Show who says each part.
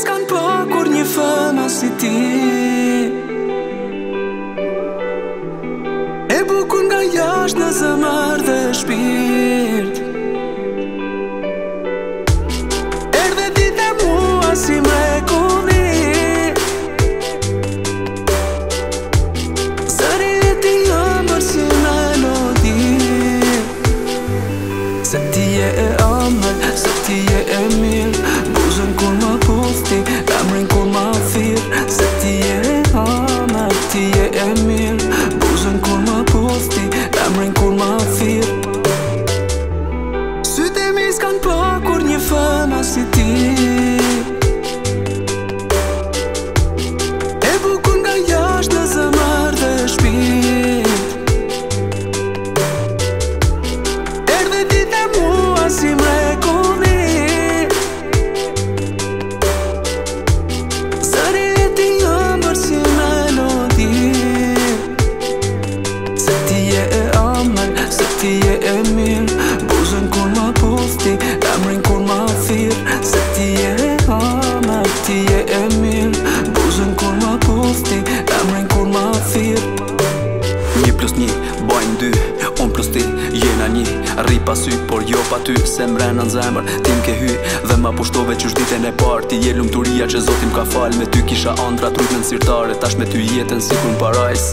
Speaker 1: s'kan pa kur një fëma si ti E bukur nga jasht në zëmar dhe shpirt Erdhe dit e mua si me kuni Sëri e ti në mërë si me në di Se ti je e amë, se ti je e mirë mosti Kamrin kur ma fir Se ti je e hana Ti je e mir Buzën kur ma posti Kamrin kur ma fir Sytë e mi s'kan pakur një fëna një fëna si ti Se ti je e ama, ti je e mir Buzën kur ma e emrin kur ma fir
Speaker 2: Një plus një, bajnë dy Unë plus ti, jena një Ri pa sy, por jo pa ty Se mrena në zemër, ti m'ke hy Dhe ma pushtove që shdite në par Ti je lumë turia që zotim ka fal Me ty kisha andra trupën në sirtare Tash me ty jetën si kun parajs